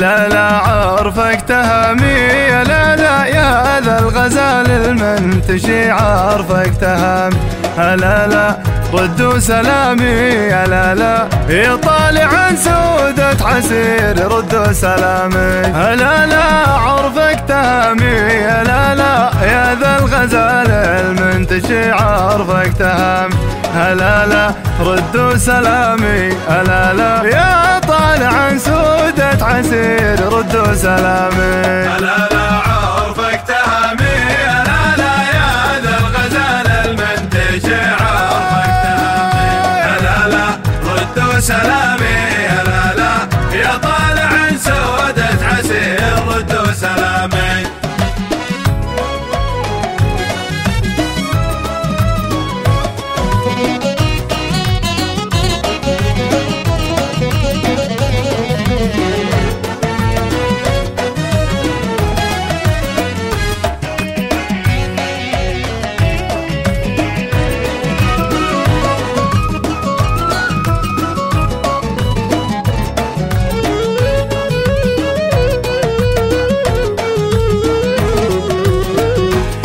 لا لا عرفك تهامي لا لا يا ذا الغزال المنتشي عرفك تهامي لا لا ردوا سلامي. يا لا يطالع عن سودة عسير ردوا سلامي. لا لا عرفك تهامي يا لا لا يا ذا الغزال المنتشي عرفك تهامي هلا لا ردوا سلامي هلا لا. يا طالع سودة عسير ردوا سلامي هلا لا عرفك تهامي هلا لا يا ذا الغزال المنتج عرفك تهامي هلا لا ردوا سلامي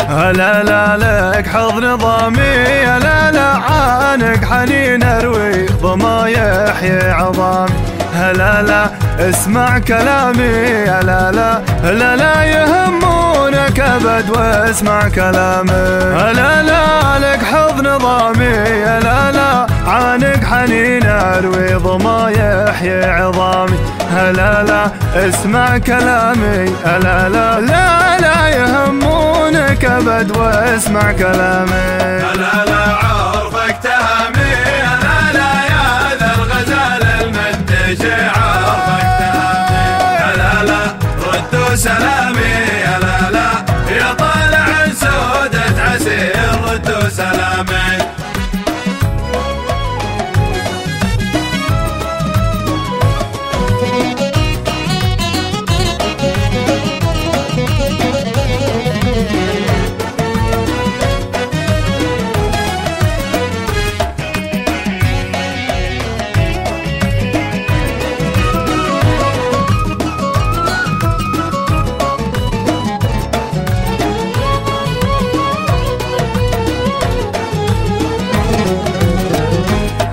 لا لا لك حظ نظامي لا لا عانك حنين اروي ضما يحيي عظامي هلا لا اسمع كلامي لا لا لا لا يهمونك أبد واسمع كلامي. لا لا لك حظ نظامي لا لا عانك حنين اروي ضما يحيي عظامي هلا لا اسمع كلامي لا لا لا لا يهمونك أبد وأسمع كلامي لا لا عرفك تهامي لا لا يا ذا الغزال المنتج. عرفك تهامي لا لا ردوا سلامي لا لا يا طالع سودة عسير ردوا سلامي.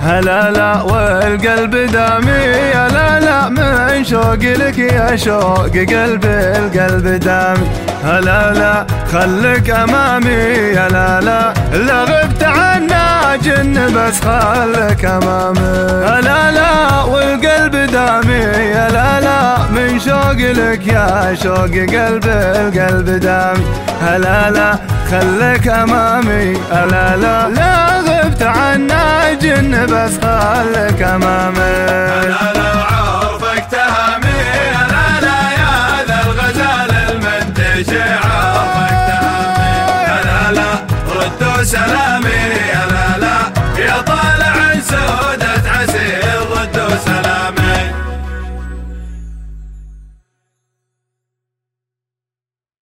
هلأ لا والقلب دامي يا لا لا من شوق لك يا شوق قلبي القلب دامي. هلأ لا خلك أمامي يا لا لا لا غبت عنا جن بس خلك أمامي. هلأ لا والقلب دامي يا لا لا من شوق لك يا شوق قلبي القلب دامي. هلأ لا خلك أمامي هلأ لا لا عنا جن بس خلك امامي